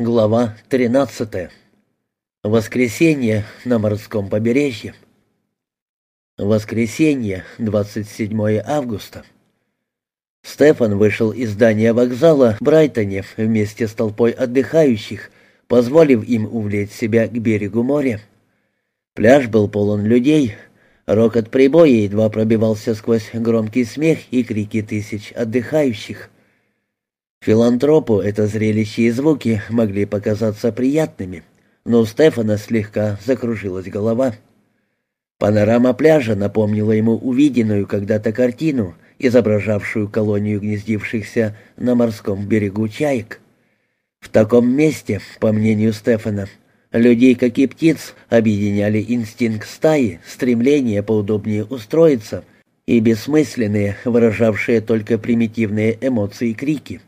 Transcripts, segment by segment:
Глава 13. Воскресенье на морском побережье. Воскресенье, 27 августа. Стефан вышел из здания вокзала в Брайтоне вместе с толпой отдыхающих, позволив им увлечь себя к берегу моря. Пляж был полон людей, рокот прибоя едва пробивался сквозь громкий смех и крики тысяч отдыхающих. Филантропу это зрелище и звуки могли показаться приятными, но у Стефана слегка закружилась голова. Панорама пляжа напомнила ему увиденную когда-то картину, изображавшую колонию гнездившихся на морском берегу чаек. В таком месте, по мнению Стефана, людей, как и птиц, объединяли инстинкт стаи, стремление поудобнее устроиться и бессмысленные, выражавшие только примитивные эмоции крики.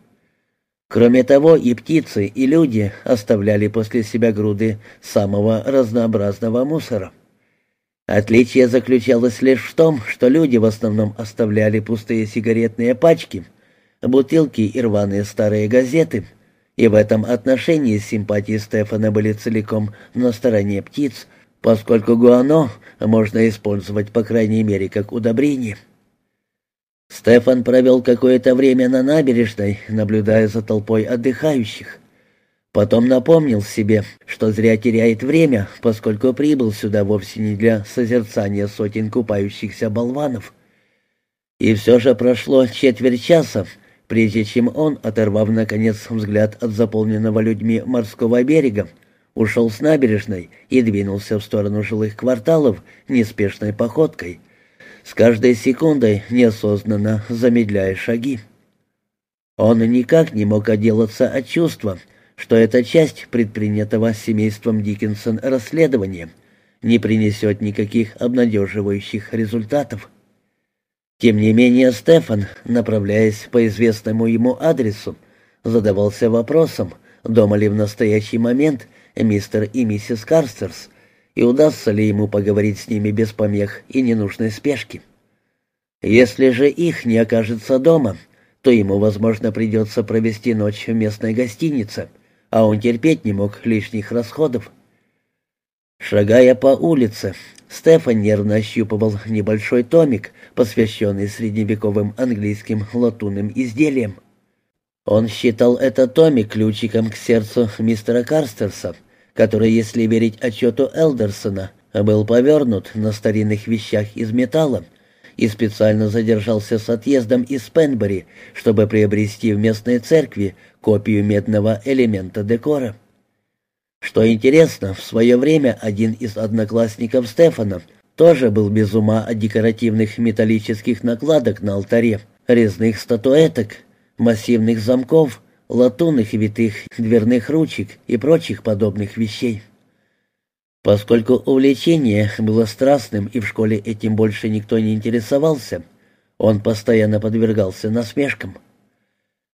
Кроме того, и птицы, и люди оставляли после себя груды самого разнообразного мусора. Отличие заключалось лишь в том, что люди в основном оставляли пустые сигаретные пачки, бутылки и рваные старые газеты, и в этом отношении симпатии Стефана были целиком на стороне птиц, поскольку гуано можно использовать по крайней мере как удобрение. Стефан провел какое-то время на набережной, наблюдая за толпой отдыхающих. Потом напомнил себе, что зря теряет время, поскольку прибыл сюда вовсе не для созерцания сотен купающихся болванов. И все же прошло четверть часа, прежде чем он, оторвав наконец взгляд от заполненного людьми морского берега, ушел с набережной и двинулся в сторону жилых кварталов неспешной походкой — с каждой секундой неосознанно замедляя шаги. Он никак не мог отделаться от чувства, что эта часть предпринятого семейством Диккенсон расследования не принесет никаких обнадеживающих результатов. Тем не менее Стефан, направляясь по известному ему адресу, задавался вопросом, дома ли в настоящий момент мистер и миссис Карстерс, и удастся ли ему поговорить с ними без помех и ненужной спешки. Если же их не окажется дома, то ему, возможно, придется провести ночь в местной гостинице, а он терпеть не мог лишних расходов. Шагая по улице, Стефан нервно ощупывал небольшой томик, посвященный средневековым английским латунным изделиям. Он считал этот томик ключиком к сердцу мистера Карстерса — который, если верить отчету Элдерсона, был повернут на старинных вещах из металла и специально задержался с отъездом из Пенбери, чтобы приобрести в местной церкви копию медного элемента декора. Что интересно, в свое время один из одноклассников Стефана тоже был без ума от декоративных металлических накладок на алтаре, резных статуэток, массивных замков, латунных витых дверных ручек и прочих подобных вещей. Поскольку увлечение было страстным и в школе этим больше никто не интересовался, он постоянно подвергался насмешкам.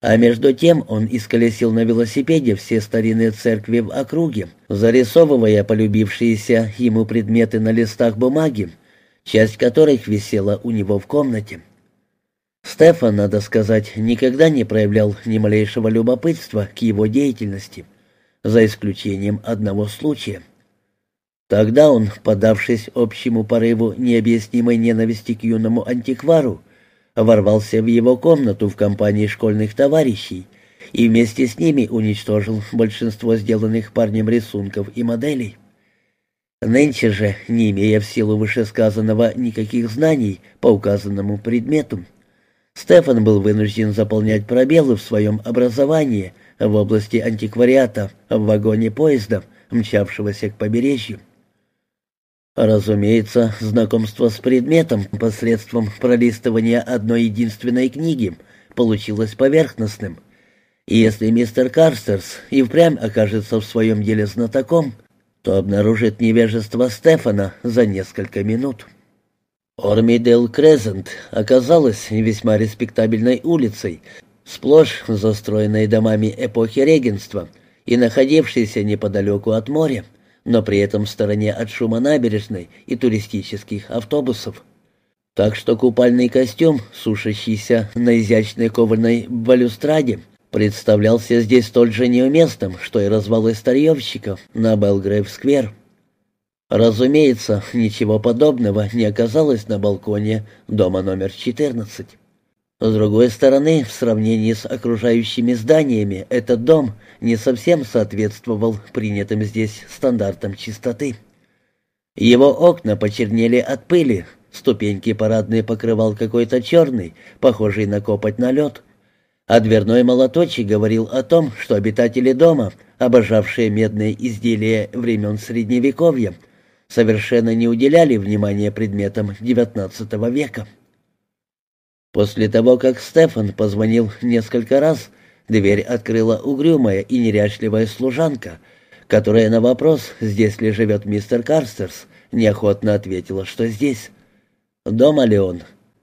А между тем он исколесил на велосипеде все старинные церкви в округе, зарисовывая полюбившиеся ему предметы на листах бумаги, часть которых висела у него в комнате. Стефан, надо сказать, никогда не проявлял ни малейшего любопытства к его деятельности, за исключением одного случая. Тогда он, подавшись общему порыву необъяснимой ненависти к юному антиквару, ворвался в его комнату в компании школьных товарищей и вместе с ними уничтожил большинство сделанных парнем рисунков и моделей. Нынче же, не имея в силу вышесказанного никаких знаний по указанному предмету, Стефан был вынужден заполнять пробелы в своем образовании в области антиквариата в вагоне поезда, мчавшегося к побережью. Разумеется, знакомство с предметом посредством пролистывания одной единственной книги получилось поверхностным. И если мистер Карстерс и впрямь окажется в своем деле знатоком, то обнаружит невежество Стефана за несколько минут. Ормидел Крезент оказалась весьма респектабельной улицей, сплошь застроенной домами эпохи регенства и находившейся неподалеку от моря, но при этом в стороне от шума набережной и туристических автобусов. Так что купальный костюм, сушащийся на изящной кованой балюстраде, представлялся здесь столь же неуместным, что и развалы старьевщиков на Белгрейв-сквер. Разумеется, ничего подобного не оказалось на балконе дома номер 14. С другой стороны, в сравнении с окружающими зданиями, этот дом не совсем соответствовал принятым здесь стандартам чистоты. Его окна почернели от пыли, ступеньки парадные покрывал какой-то черный, похожий на копоть на лед, а дверной молоточек говорил о том, что обитатели дома, обожавшие медные изделия времен Средневековья, совершенно не уделяли внимания предметам XIX века. После того, как Стефан позвонил несколько раз, дверь открыла угрюмая и неряшливая служанка — которая на вопрос, здесь ли живет мистер Карстерс, неохотно ответила, что здесь. «Дома ли он?»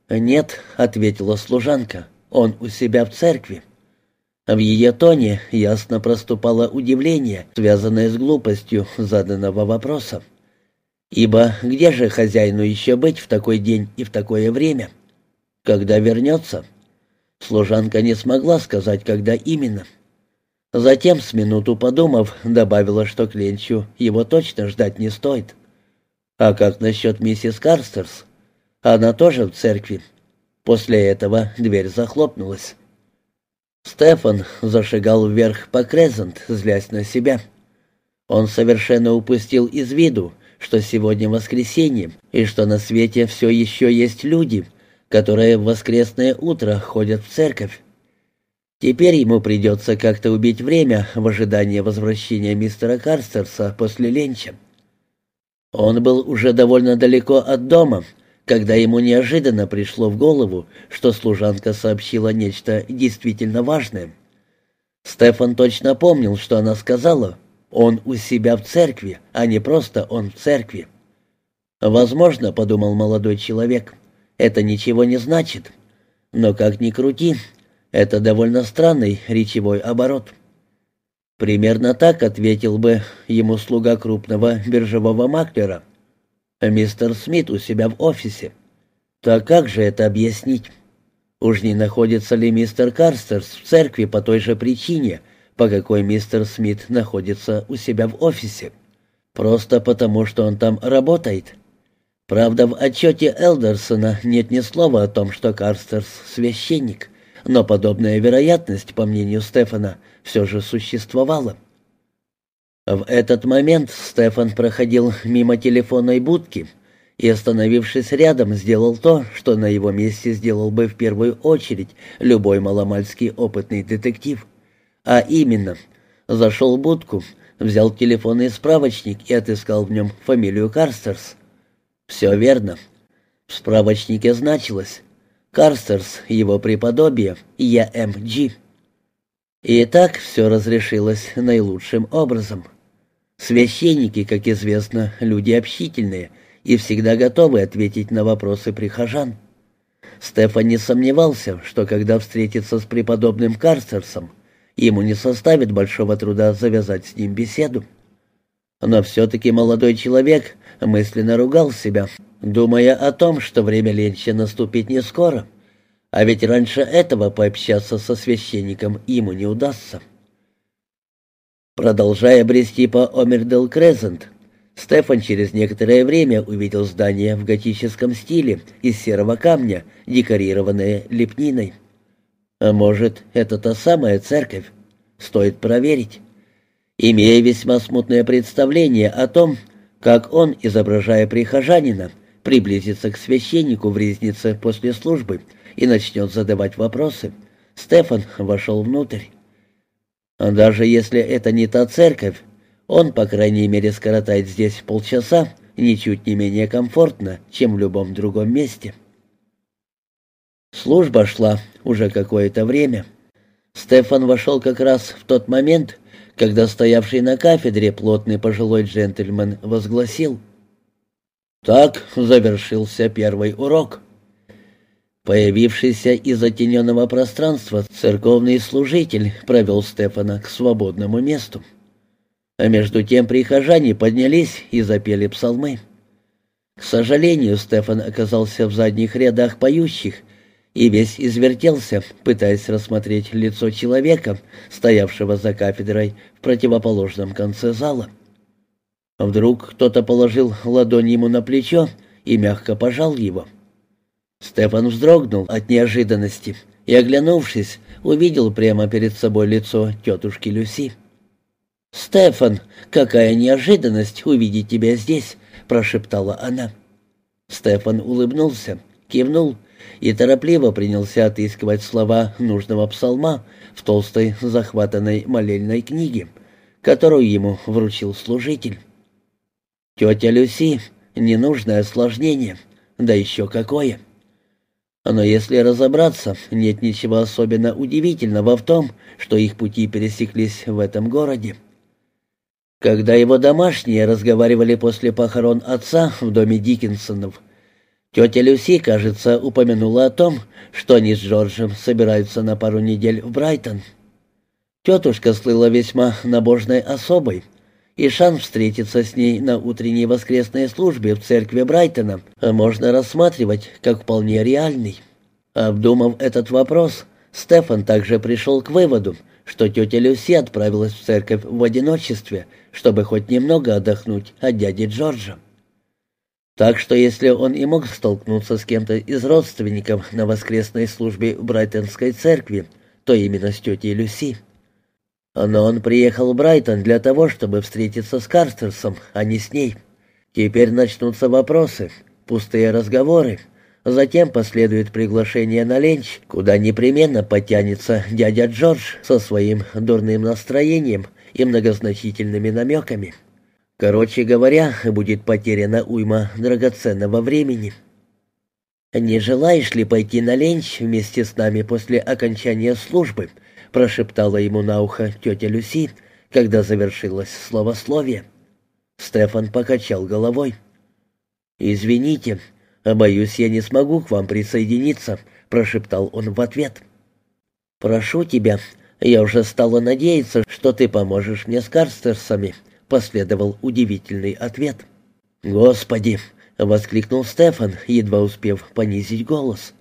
«Нет», — ответила служанка, — «он у себя в церкви». В ее тоне ясно проступало удивление, связанное с глупостью заданного вопроса. Ибо где же хозяину еще быть в такой день и в такое время? Когда вернется? Служанка не смогла сказать, когда именно. Затем, с минуту подумав, добавила, что к Ленчу его точно ждать не стоит. «А как насчет миссис Карстерс? Она тоже в церкви». После этого дверь захлопнулась. Стефан зашагал вверх по Крезент, злясь на себя. Он совершенно упустил из виду, что сегодня воскресенье, и что на свете все еще есть люди, которые в воскресное утро ходят в церковь. Теперь ему придется как-то убить время в ожидании возвращения мистера Карстерса после ленча. Он был уже довольно далеко от дома, когда ему неожиданно пришло в голову, что служанка сообщила нечто действительно важное. Стефан точно помнил, что она сказала «он у себя в церкви, а не просто он в церкви». «Возможно», — подумал молодой человек, — «это ничего не значит. Но как ни крути, это довольно странный речевой оборот. Примерно так ответил бы ему слуга крупного биржевого маклера. Мистер Смит у себя в офисе. Так как же это объяснить? Уж не находится ли мистер Карстерс в церкви по той же причине, по какой мистер Смит находится у себя в офисе? Просто потому, что он там работает. Правда, в отчете Элдерсона нет ни слова о том, что Карстерс — священник но подобная вероятность, по мнению Стефана, все же существовала. В этот момент Стефан проходил мимо телефонной будки и, остановившись рядом, сделал то, что на его месте сделал бы в первую очередь любой маломальский опытный детектив. А именно, зашел в будку, взял телефонный справочник и отыскал в нем фамилию Карстерс. Все верно. В справочнике значилось Карстерс, его преподобие, ЯМГ. И так все разрешилось наилучшим образом. Священники, как известно, люди общительные и всегда готовы ответить на вопросы прихожан. Стефан не сомневался, что когда встретится с преподобным Карстерсом, ему не составит большого труда завязать с ним беседу. Но все-таки молодой человек мысленно ругал себя, думая о том, что время ленча наступит не скоро, а ведь раньше этого пообщаться со священником ему не удастся. Продолжая брести по Омердел Крезент, Стефан через некоторое время увидел здание в готическом стиле из серого камня, декорированное лепниной. А может, это та самая церковь? Стоит проверить. Имея весьма смутное представление о том, как он, изображая прихожанина, приблизится к священнику в резнице после службы и начнет задавать вопросы. Стефан вошел внутрь. Даже если это не та церковь, он, по крайней мере, скоротает здесь полчаса, ничуть не менее комфортно, чем в любом другом месте. Служба шла уже какое-то время. Стефан вошел как раз в тот момент, когда стоявший на кафедре плотный пожилой джентльмен возгласил — так завершился первый урок. Появившийся из затененного пространства церковный служитель провел Стефана к свободному месту. А между тем прихожане поднялись и запели псалмы. К сожалению, Стефан оказался в задних рядах поющих и весь извертелся, пытаясь рассмотреть лицо человека, стоявшего за кафедрой в противоположном конце зала. Вдруг кто-то положил ладонь ему на плечо и мягко пожал его. Стефан вздрогнул от неожиданности и, оглянувшись, увидел прямо перед собой лицо тетушки Люси. «Стефан, какая неожиданность увидеть тебя здесь!» — прошептала она. Стефан улыбнулся, кивнул и торопливо принялся отыскивать слова нужного псалма в толстой захватанной молельной книге, которую ему вручил служитель. «Тетя Люси, ненужное осложнение, да еще какое!» Но если разобраться, нет ничего особенно удивительного в том, что их пути пересеклись в этом городе. Когда его домашние разговаривали после похорон отца в доме Диккенсонов, тетя Люси, кажется, упомянула о том, что они с Джорджем собираются на пару недель в Брайтон. Тетушка слыла весьма набожной особой, и шанс встретиться с ней на утренней воскресной службе в церкви Брайтона можно рассматривать как вполне реальный. Обдумав этот вопрос, Стефан также пришел к выводу, что тетя Люси отправилась в церковь в одиночестве, чтобы хоть немного отдохнуть от дяди Джорджа. Так что если он и мог столкнуться с кем-то из родственников на воскресной службе в Брайтонской церкви, то именно с тетей Люси. Но он приехал в Брайтон для того, чтобы встретиться с Карстерсом, а не с ней. Теперь начнутся вопросы, пустые разговоры, Затем последует приглашение на ленч, куда непременно потянется дядя Джордж со своим дурным настроением и многозначительными намеками. Короче говоря, будет потеряна уйма драгоценного времени. «Не желаешь ли пойти на ленч вместе с нами после окончания службы?» прошептала ему на ухо тетя Люси, когда завершилось словословие. Стефан покачал головой. «Извините, «Боюсь, я не смогу к вам присоединиться», — прошептал он в ответ. «Прошу тебя, я уже стала надеяться, что ты поможешь мне с Карстерсами», — последовал удивительный ответ. «Господи!» — воскликнул Стефан, едва успев понизить голос.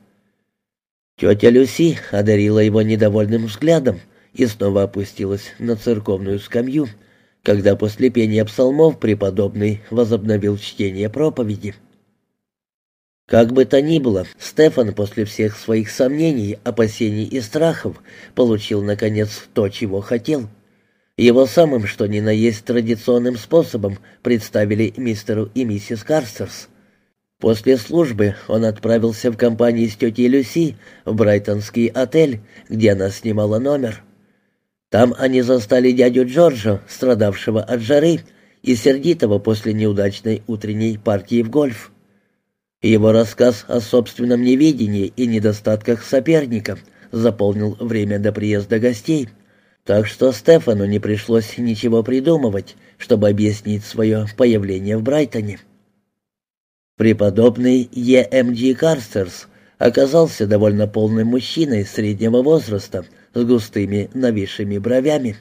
Тетя Люси одарила его недовольным взглядом и снова опустилась на церковную скамью, когда после пения псалмов преподобный возобновил чтение проповеди. Как бы то ни было, Стефан после всех своих сомнений, опасений и страхов получил, наконец, то, чего хотел. Его самым что ни на есть традиционным способом представили мистеру и миссис Карстерс. После службы он отправился в компании с тетей Люси в Брайтонский отель, где она снимала номер. Там они застали дядю Джорджа, страдавшего от жары, и сердитого после неудачной утренней партии в гольф. Его рассказ о собственном неведении и недостатках соперника заполнил время до приезда гостей, так что Стефану не пришлось ничего придумывать, чтобы объяснить свое появление в Брайтоне. Преподобный Е.М.Д. Карстерс оказался довольно полным мужчиной среднего возраста с густыми нависшими бровями.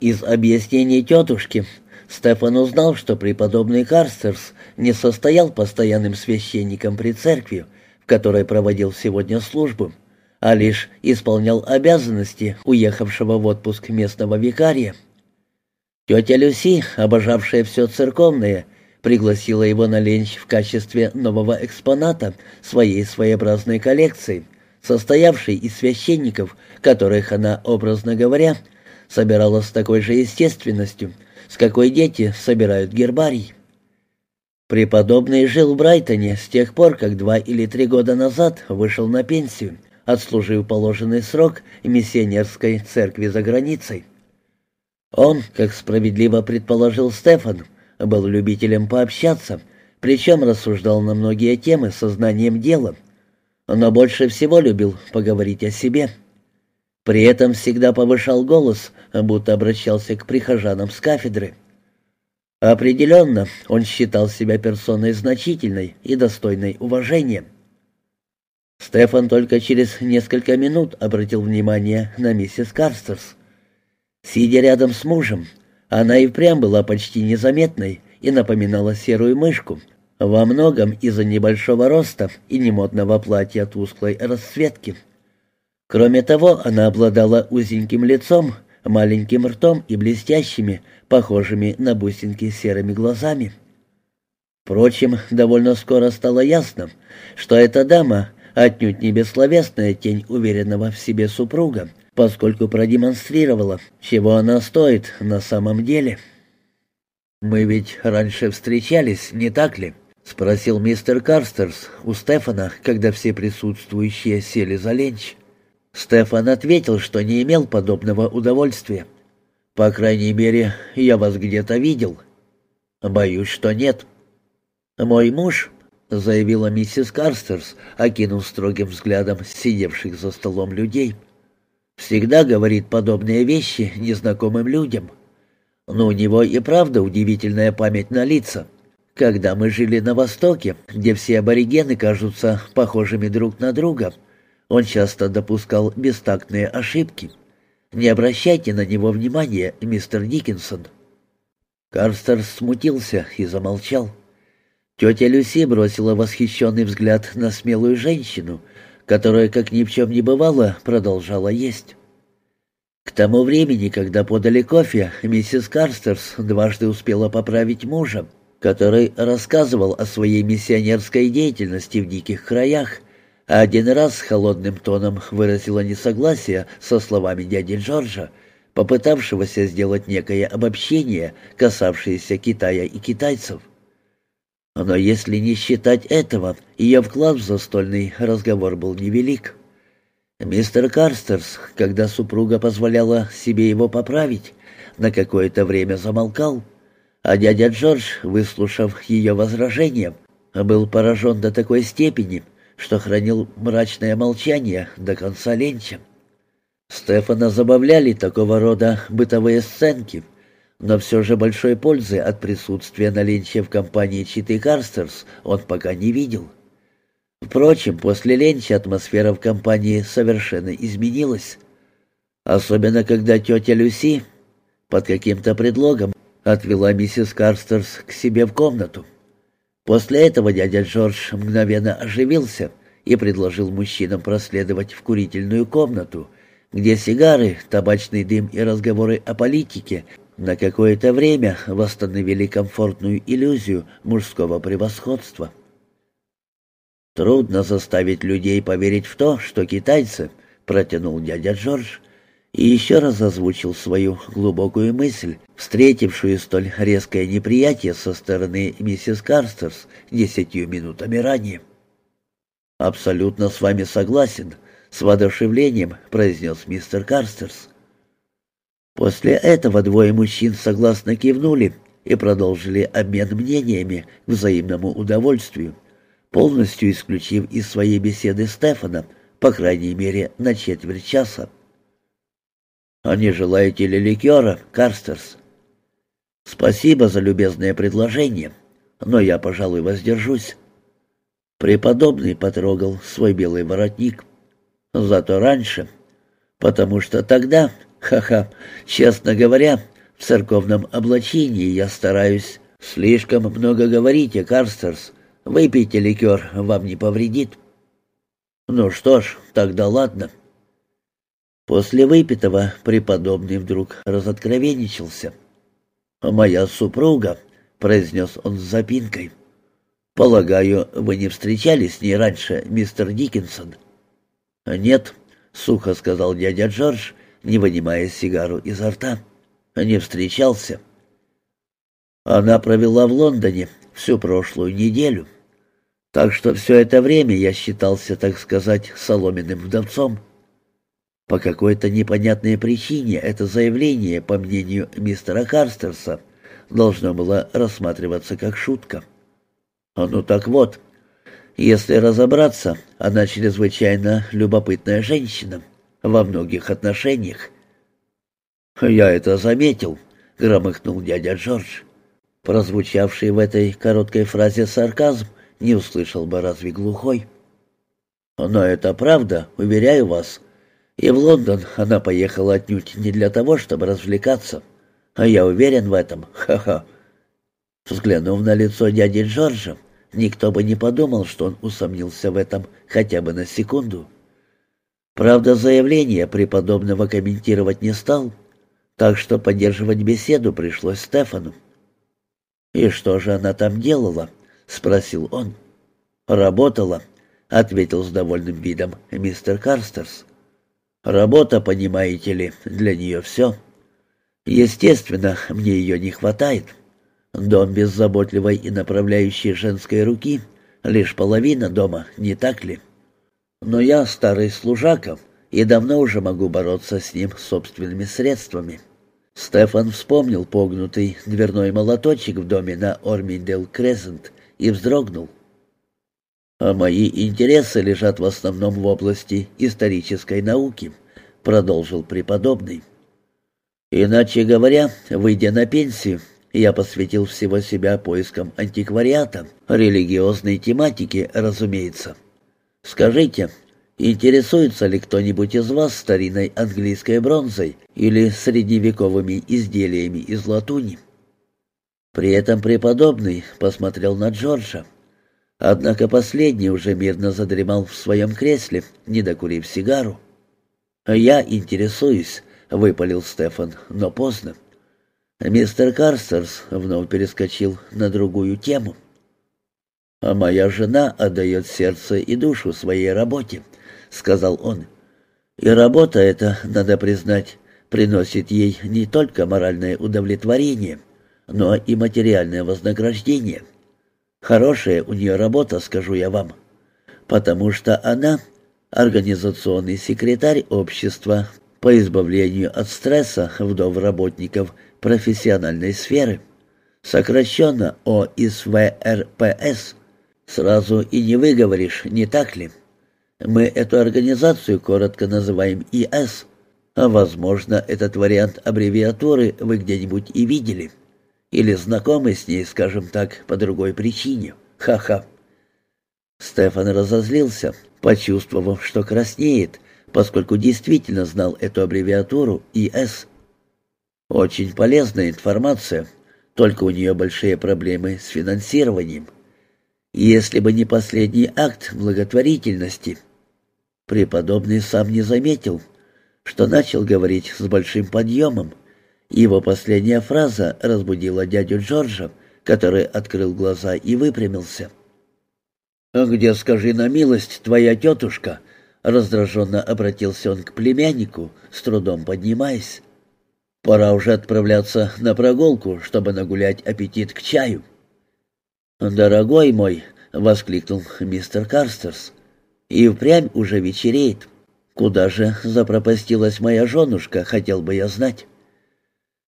Из объяснений тетушки Стефан узнал, что преподобный Карстерс не состоял постоянным священником при церкви, в которой проводил сегодня службу, а лишь исполнял обязанности уехавшего в отпуск местного викария. Тетя Люси, обожавшая все церковное, пригласила его на ленч в качестве нового экспоната своей своеобразной коллекции, состоявшей из священников, которых она, образно говоря, собирала с такой же естественностью, с какой дети собирают гербарий. Преподобный жил в Брайтоне с тех пор, как два или три года назад вышел на пенсию, отслужив положенный срок миссионерской церкви за границей. Он, как справедливо предположил Стефан, был любителем пообщаться, причем рассуждал на многие темы со знанием дела, но больше всего любил поговорить о себе. При этом всегда повышал голос, будто обращался к прихожанам с кафедры. Определенно, он считал себя персоной значительной и достойной уважения. Стефан только через несколько минут обратил внимание на миссис Карстерс. Сидя рядом с мужем, она и впрямь была почти незаметной и напоминала серую мышку, Во многом из-за небольшого роста и немодного платья тусклой расцветки. Кроме того, она обладала узеньким лицом, маленьким ртом и блестящими, похожими на бусинки серыми глазами. Впрочем, довольно скоро стало ясно, что эта дама отнюдь не бессловесная тень уверенного в себе супруга, поскольку продемонстрировала, чего она стоит на самом деле. «Мы ведь раньше встречались, не так ли?» — спросил мистер Карстерс у Стефана, когда все присутствующие сели за ленч. Стефан ответил, что не имел подобного удовольствия. «По крайней мере, я вас где-то видел». «Боюсь, что нет». «Мой муж», — заявила миссис Карстерс, окинув строгим взглядом сидевших за столом людей, — «всегда говорит подобные вещи незнакомым людям. Но у него и правда удивительная память на лица». Когда мы жили на Востоке, где все аборигены кажутся похожими друг на друга, он часто допускал бестактные ошибки. Не обращайте на него внимания, мистер Диккенсон». Карстер смутился и замолчал. Тетя Люси бросила восхищенный взгляд на смелую женщину, которая, как ни в чем не бывало, продолжала есть. К тому времени, когда подали кофе, миссис Карстерс дважды успела поправить мужа, который рассказывал о своей миссионерской деятельности в диких краях, а один раз холодным тоном выразила несогласие со словами дяди Джорджа, попытавшегося сделать некое обобщение, касавшееся Китая и китайцев. Но если не считать этого, ее вклад в застольный разговор был невелик. Мистер Карстерс, когда супруга позволяла себе его поправить, на какое-то время замолкал, а дядя Джордж, выслушав ее возражение, был поражен до такой степени, что хранил мрачное молчание до конца ленча. Стефана забавляли такого рода бытовые сценки, но все же большой пользы от присутствия на ленче в компании Читы Карстерс он пока не видел. Впрочем, после ленча атмосфера в компании совершенно изменилась. Особенно, когда тетя Люси под каким-то предлогом отвела миссис Карстерс к себе в комнату. После этого дядя Джордж мгновенно оживился и предложил мужчинам проследовать в курительную комнату, где сигары, табачный дым и разговоры о политике на какое-то время восстановили комфортную иллюзию мужского превосходства. «Трудно заставить людей поверить в то, что китайцы», — протянул дядя Джордж, — и еще раз озвучил свою глубокую мысль, встретившую столь резкое неприятие со стороны миссис Карстерс десятью минутами ранее. «Абсолютно с вами согласен», — с воодушевлением произнес мистер Карстерс. После этого двое мужчин согласно кивнули и продолжили обмен мнениями к взаимному удовольствию, полностью исключив из своей беседы Стефана, по крайней мере, на четверть часа. «А не желаете ли ликера, Карстерс?» «Спасибо за любезное предложение, но я, пожалуй, воздержусь». Преподобный потрогал свой белый воротник. Зато раньше, потому что тогда, ха-ха, честно говоря, в церковном облачении я стараюсь. Слишком много говорите, Карстерс. Выпейте ликер, вам не повредит. Ну что ж, тогда ладно. После выпитого преподобный вдруг разоткровенничался. «Моя супруга», — произнес он с запинкой. «Полагаю, вы не встречались с ней раньше, мистер Диккенсон?» «Нет», — сухо сказал дядя Джордж, не вынимая сигару изо рта. «Не встречался». Она провела в Лондоне всю прошлую неделю. Так что все это время я считался, так сказать, соломенным вдовцом. По какой-то непонятной причине это заявление, по мнению мистера Карстерса, должно было рассматриваться как шутка. Ну так вот, если разобраться, она чрезвычайно любопытная женщина во многих отношениях. «Я это заметил», — громыхнул дядя Джордж. Прозвучавший в этой короткой фразе сарказм не услышал бы разве глухой. «Но это правда, уверяю вас», и в Лондон она поехала отнюдь не для того, чтобы развлекаться. А я уверен в этом, ха-ха. Взглянув на лицо дяди Джорджа, Никто бы не подумал, что он усомнился в этом хотя бы на секунду. Правда, заявление преподобного комментировать не стал, так что поддерживать беседу пришлось Стефану. «И что же она там делала?» — спросил он. «Работала», — ответил с довольным видом мистер Карстерс. «Работа, понимаете ли, для нее все. Естественно, мне ее не хватает. Дом без заботливой и направляющей женской руки — лишь половина дома, не так ли?» Но я старый служака и давно уже могу бороться с ним собственными средствами. Стефан вспомнил погнутый дверной молоточек в доме на Орминдел Крезент и вздрогнул. «А мои интересы лежат в основном в области исторической науки», — продолжил преподобный. «Иначе говоря, выйдя на пенсию, я посвятил всего себя поискам антиквариата, религиозной тематики, разумеется. Скажите, интересуется ли кто-нибудь из вас старинной английской бронзой или средневековыми изделиями из латуни?» При этом преподобный посмотрел на Джорджа. Однако последний уже мирно задремал в своем кресле, не докурив сигару. «Я интересуюсь», — выпалил Стефан, — «но поздно». Мистер Карстерс вновь перескочил на другую тему. «А моя жена отдает сердце и душу своей работе», — сказал он. «И работа эта, надо признать, приносит ей не только моральное удовлетворение, но и материальное вознаграждение. Хорошая у нее работа, скажу я вам, потому что она организационный секретарь общества по избавлению от стресса вдов работников профессиональной сферы, сокращенно ОИСВРПС, Сразу и не выговоришь, не так ли? Мы эту организацию коротко называем ИС, а, возможно, этот вариант аббревиатуры вы где-нибудь и видели. Или знакомы с ней, скажем так, по другой причине. Ха-ха. Стефан разозлился, почувствовав, что краснеет, поскольку действительно знал эту аббревиатуру ИС. Очень полезная информация, только у нее большие проблемы с финансированием. Если бы не последний акт благотворительности. Преподобный сам не заметил, что начал говорить с большим подъемом. Его последняя фраза разбудила дядю Джорджа, который открыл глаза и выпрямился. «А где, скажи на милость, твоя тетушка?» Раздраженно обратился он к племяннику, с трудом поднимаясь. «Пора уже отправляться на прогулку, чтобы нагулять аппетит к чаю». «Дорогой мой!» — воскликнул мистер Карстерс. «И впрямь уже вечереет. Куда же запропастилась моя женушка, хотел бы я знать».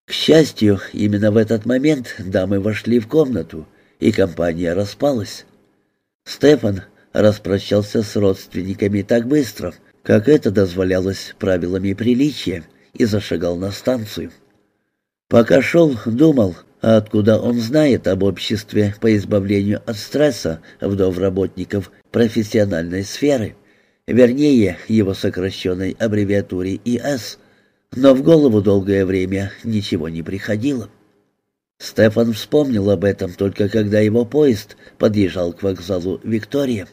К счастью, именно в этот момент дамы вошли в комнату, и компания распалась. Стефан распрощался с родственниками так быстро, как это дозволялось правилами приличия, и зашагал на станцию. Пока шел, думал, откуда он знает об обществе по избавлению от стресса вдов работников профессиональной сферы, вернее, его сокращенной аббревиатуре ИС, но в голову долгое время ничего не приходило. Стефан вспомнил об этом только когда его поезд подъезжал к вокзалу «Виктория».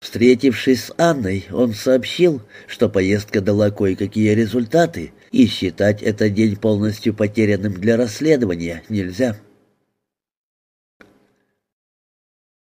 Встретившись с Анной, он сообщил, что поездка дала кое-какие результаты, и считать этот день полностью потерянным для расследования нельзя.